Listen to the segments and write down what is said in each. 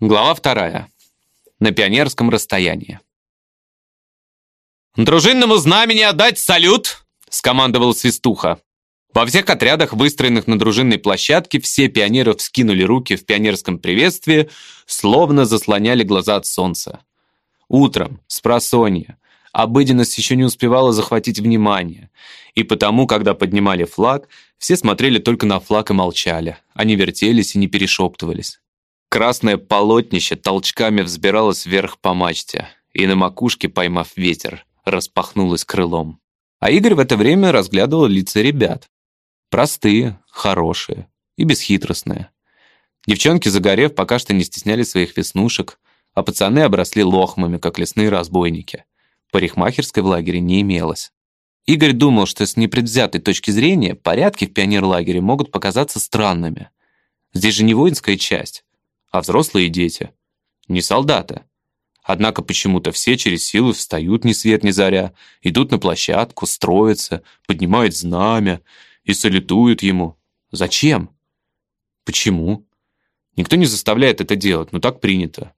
Глава вторая. На пионерском расстоянии. «Дружинному знамени отдать салют!» — скомандовал Свистуха. Во всех отрядах, выстроенных на дружинной площадке, все пионеры вскинули руки в пионерском приветствии, словно заслоняли глаза от солнца. Утром, с просонья, обыденность еще не успевала захватить внимание, и потому, когда поднимали флаг, все смотрели только на флаг и молчали, они вертелись и не перешептывались. Красное полотнище толчками взбиралось вверх по мачте, и на макушке, поймав ветер, распахнулось крылом. А Игорь в это время разглядывал лица ребят. Простые, хорошие и бесхитростные. Девчонки, загорев, пока что не стесняли своих веснушек, а пацаны обросли лохмами, как лесные разбойники. Парикмахерской в лагере не имелось. Игорь думал, что с непредвзятой точки зрения порядки в пионерлагере могут показаться странными. Здесь же не воинская часть а взрослые дети. Не солдаты. Однако почему-то все через силу встают ни свет ни заря, идут на площадку, строятся, поднимают знамя и салютуют ему. Зачем? Почему? Никто не заставляет это делать, но так принято.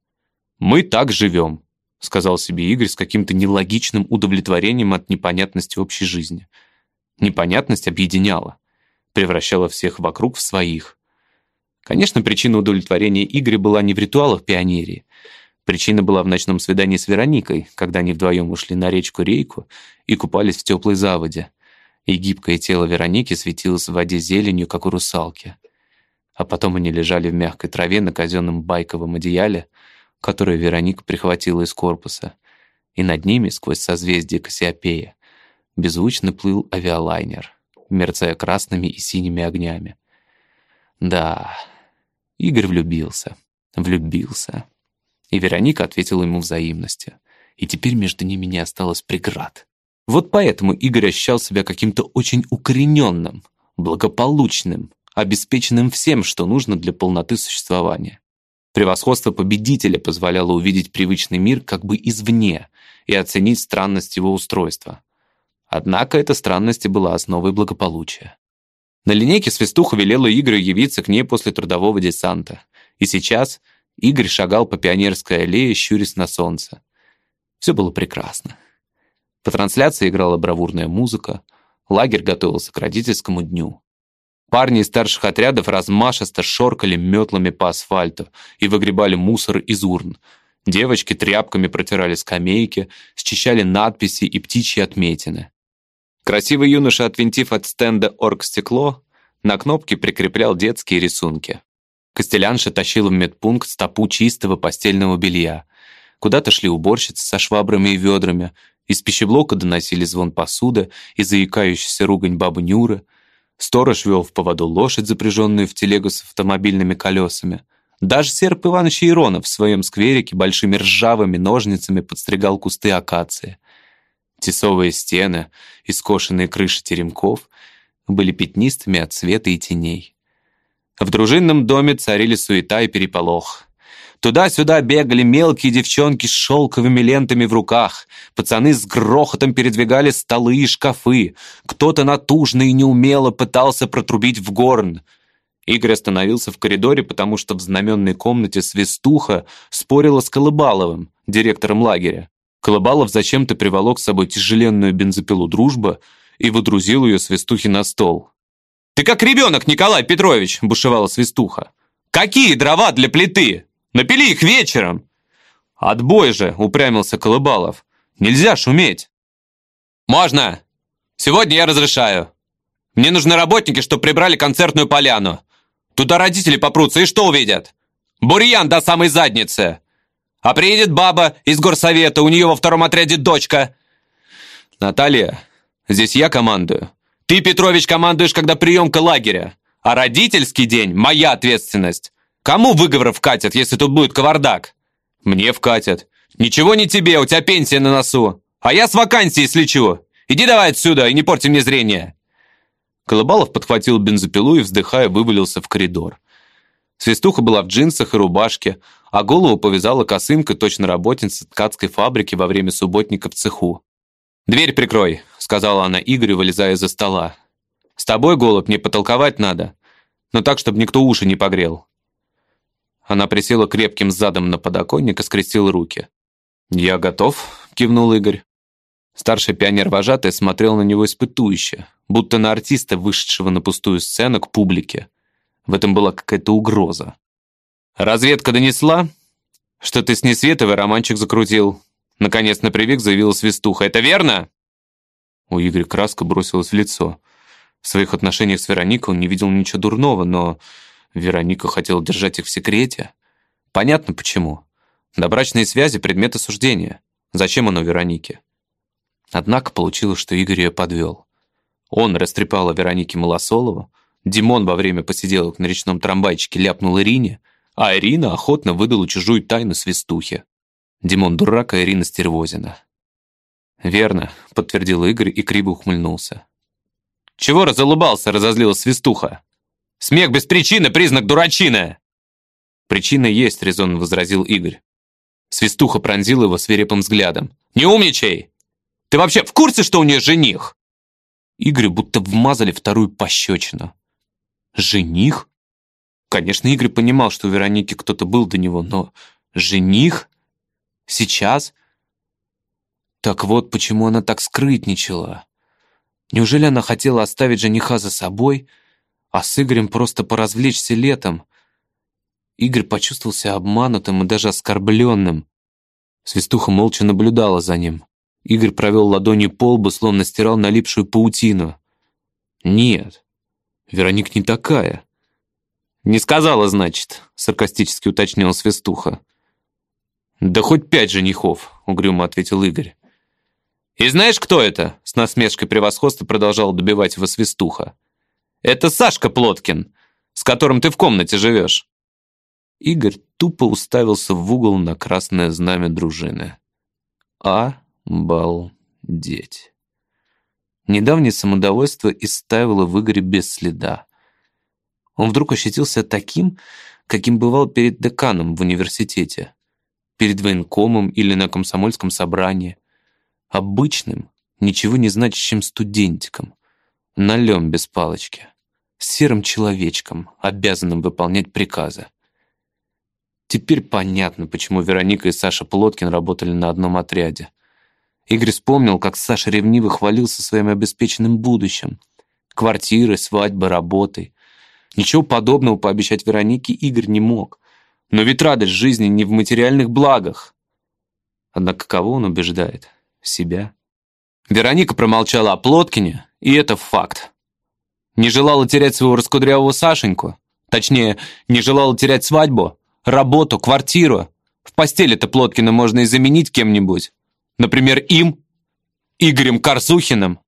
Мы так живем, сказал себе Игорь с каким-то нелогичным удовлетворением от непонятности общей жизни. Непонятность объединяла, превращала всех вокруг в своих. Конечно, причина удовлетворения Игоря была не в ритуалах пионерии. Причина была в ночном свидании с Вероникой, когда они вдвоем ушли на речку Рейку и купались в теплой заводе. И гибкое тело Вероники светилось в воде зеленью, как у русалки. А потом они лежали в мягкой траве на казенном байковом одеяле, которое Вероника прихватила из корпуса. И над ними, сквозь созвездие Кассиопея, беззвучно плыл авиалайнер, мерцая красными и синими огнями. Да, Игорь влюбился. Влюбился. И Вероника ответила ему взаимностью. И теперь между ними не осталось преград. Вот поэтому Игорь ощущал себя каким-то очень укорененным, благополучным, обеспеченным всем, что нужно для полноты существования. Превосходство победителя позволяло увидеть привычный мир как бы извне и оценить странность его устройства. Однако эта странность и была основой благополучия. На линейке свистуха велела Игорю явиться к ней после трудового десанта. И сейчас Игорь шагал по Пионерской аллее, щурясь на солнце. Все было прекрасно. По трансляции играла бравурная музыка, лагерь готовился к родительскому дню. Парни из старших отрядов размашисто шоркали метлами по асфальту и выгребали мусор из урн. Девочки тряпками протирали скамейки, счищали надписи и птичьи отметины. Красивый юноша, отвинтив от стенда оргстекло, на кнопке прикреплял детские рисунки. Костелянша тащила в медпункт стопу чистого постельного белья. Куда-то шли уборщицы со швабрами и ведрами. Из пищеблока доносили звон посуды и заикающийся ругань бабы Нюры. Сторож вел в поводу лошадь, запряженную в телегу с автомобильными колесами. Даже Серп Иванович Иронов в своем скверике большими ржавыми ножницами подстригал кусты акации — Тесовые стены и скошенные крыши теремков были пятнистыми от света и теней. В дружинном доме царили суета и переполох. Туда-сюда бегали мелкие девчонки с шелковыми лентами в руках. Пацаны с грохотом передвигали столы и шкафы. Кто-то натужно и неумело пытался протрубить в горн. Игорь остановился в коридоре, потому что в знаменной комнате свистуха спорила с Колыбаловым, директором лагеря. Колобалов зачем-то приволок с собой тяжеленную бензопилу «Дружба» и выдрузил ее свистухи на стол. «Ты как ребенок, Николай Петрович!» – бушевала свистуха. «Какие дрова для плиты? Напили их вечером!» «Отбой же!» – упрямился Колыбалов. «Нельзя шуметь!» «Можно! Сегодня я разрешаю. Мне нужны работники, чтобы прибрали концертную поляну. Туда родители попрутся и что увидят? Бурьян до самой задницы!» А приедет баба из горсовета, у нее во втором отряде дочка. Наталья, здесь я командую. Ты, Петрович, командуешь, когда приемка лагеря. А родительский день – моя ответственность. Кому выговоров вкатят, если тут будет кавардак? Мне вкатят. Ничего не тебе, у тебя пенсия на носу. А я с вакансией слечу. Иди давай отсюда и не порти мне зрение. Колыбалов подхватил бензопилу и, вздыхая, вывалился в коридор. Свистуха была в джинсах и рубашке, а голову повязала косынкой точно работница ткацкой фабрики во время субботника в цеху. «Дверь прикрой», — сказала она Игорю, вылезая из-за стола. «С тобой, голубь, мне потолковать надо, но так, чтобы никто уши не погрел». Она присела крепким задом на подоконник и скрестила руки. «Я готов», — кивнул Игорь. Старший пионер-вожатый смотрел на него испытующе, будто на артиста, вышедшего на пустую сцену к публике. В этом была какая-то угроза. «Разведка донесла, что ты с Несветовой романчик закрутил?» Наконец на привик заявила Свистуха. «Это верно?» У Игоря краска бросилась в лицо. В своих отношениях с Вероникой он не видел ничего дурного, но Вероника хотела держать их в секрете. Понятно почему. Добрачные связи — предмет осуждения. Зачем оно Веронике? Однако получилось, что Игорь ее подвел. Он растрепал о Веронике Малосолову, Димон во время посиделок на речном трамвайчике ляпнул Ирине, а Ирина охотно выдала чужую тайну свистухе. Димон дурак, а Ирина стервозина. «Верно», — подтвердил Игорь и криво ухмыльнулся. «Чего разулыбался?» — разозлилась свистуха. «Смех без причины — признак дурачины!» «Причина есть», — резонно возразил Игорь. Свистуха пронзила его свирепым взглядом. «Не умничай! Ты вообще в курсе, что у нее жених?» Игорь будто вмазали вторую пощечину. «Жених?» Конечно, Игорь понимал, что у Вероники кто-то был до него, но жених? Сейчас? Так вот, почему она так скрытничала. Неужели она хотела оставить жениха за собой, а с Игорем просто поразвлечься летом? Игорь почувствовался обманутым и даже оскорбленным. Свистуха молча наблюдала за ним. Игорь провел ладонью по лбу, словно стирал налипшую паутину. «Нет, Вероник не такая». «Не сказала, значит», — саркастически уточнил Свистуха. «Да хоть пять женихов», — угрюмо ответил Игорь. «И знаешь, кто это?» С насмешкой превосходства продолжал добивать его свистуха. «Это Сашка Плоткин, с которым ты в комнате живешь». Игорь тупо уставился в угол на красное знамя дружины. Обалдеть. Недавнее самодовольство истаивало в Игоре без следа. Он вдруг ощутился таким, каким бывал перед деканом в университете, перед военкомом или на комсомольском собрании обычным, ничего не значащим студентиком, налем без палочки, серым человечком, обязанным выполнять приказы. Теперь понятно, почему Вероника и Саша Плоткин работали на одном отряде. Игорь вспомнил, как Саша ревниво хвалился своим обеспеченным будущим. Квартирой, свадьбой, работой. Ничего подобного пообещать Веронике Игорь не мог. Но ведь радость жизни не в материальных благах. Однако кого он убеждает? себя. Вероника промолчала о Плоткине, и это факт. Не желала терять своего раскудрявого Сашеньку. Точнее, не желала терять свадьбу, работу, квартиру. В постели-то Плоткина можно и заменить кем-нибудь. Например, им, Игорем Корсухиным.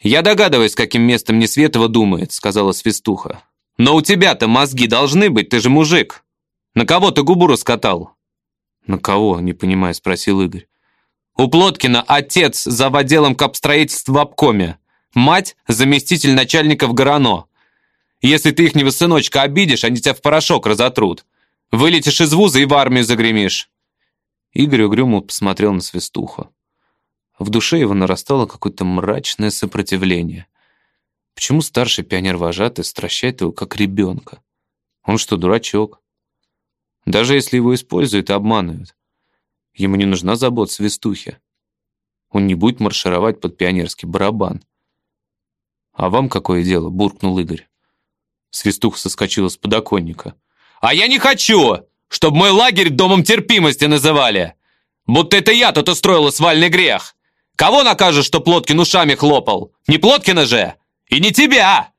«Я догадываюсь, каким местом Несветова думает», — сказала Свистуха. «Но у тебя-то мозги должны быть, ты же мужик. На кого ты губу раскатал?» «На кого?» — не понимая, спросил Игорь. У Плоткина отец за отделом капстроительства в обкоме, мать – заместитель начальника в Горано. Если ты ихнего сыночка обидишь, они тебя в порошок разотрут. Вылетишь из вуза и в армию загремишь». Игорь угрюмо посмотрел на свистуху. В душе его нарастало какое-то мрачное сопротивление. Почему старший пионер-вожатый стращает его как ребенка? Он что, дурачок? Даже если его используют и обманывают, Ему не нужна забот свистухи. Он не будет маршировать под пионерский барабан. «А вам какое дело?» — буркнул Игорь. Свистух соскочила с подоконника. «А я не хочу, чтобы мой лагерь домом терпимости называли! Будто это я тут устроила свальный грех! Кого накажешь, что Плоткин ушами хлопал? Не Плоткина же! И не тебя!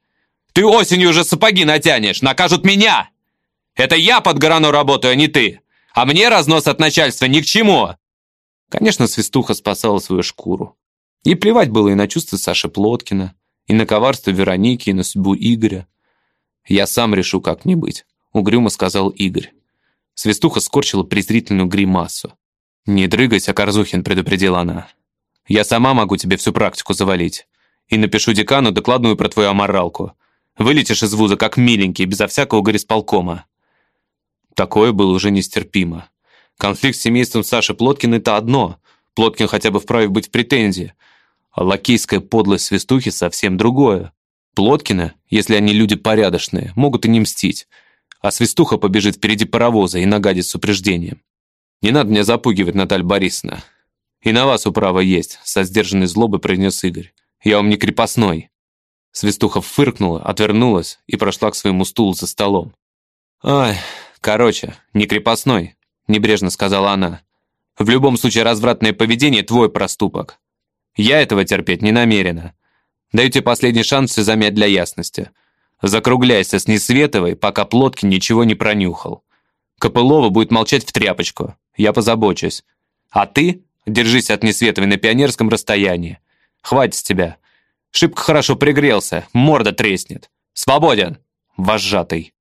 Ты осенью уже сапоги натянешь, накажут меня! Это я под Горану работаю, а не ты! А мне разнос от начальства ни к чему!» Конечно, Свистуха спасала свою шкуру. И плевать было и на чувства Саши Плоткина, и на коварство Вероники, и на судьбу Игоря. «Я сам решу, как мне быть», — угрюмо сказал Игорь. Свистуха скорчила презрительную гримасу. «Не дрыгайся, Корзухин», — предупредила она. «Я сама могу тебе всю практику завалить. И напишу декану докладную про твою аморалку. Вылетишь из вуза как миленький, безо всякого горисполкома. Такое было уже нестерпимо. Конфликт с семейством Саши Плоткина – это одно. Плоткин хотя бы вправе быть в претензии. А лакейская подлость свистухи совсем другое. Плоткина, если они люди порядочные, могут и не мстить. А свистуха побежит впереди паровоза и нагадит с упреждением. Не надо меня запугивать, Наталья Борисовна. И на вас управа есть, со сдержанной злобой произнес Игорь. Я вам не крепостной. Свистуха фыркнула, отвернулась и прошла к своему стулу за столом. «Ай, короче, не крепостной», — небрежно сказала она. «В любом случае развратное поведение — твой проступок. Я этого терпеть не намерена. Даю тебе последний шанс все замять для ясности. Закругляйся с Несветовой, пока Плоткин ничего не пронюхал. Копылова будет молчать в тряпочку. Я позабочусь. А ты держись от Несветовой на пионерском расстоянии. Хватит с тебя. Шибко хорошо пригрелся, морда треснет. Свободен, вожатый.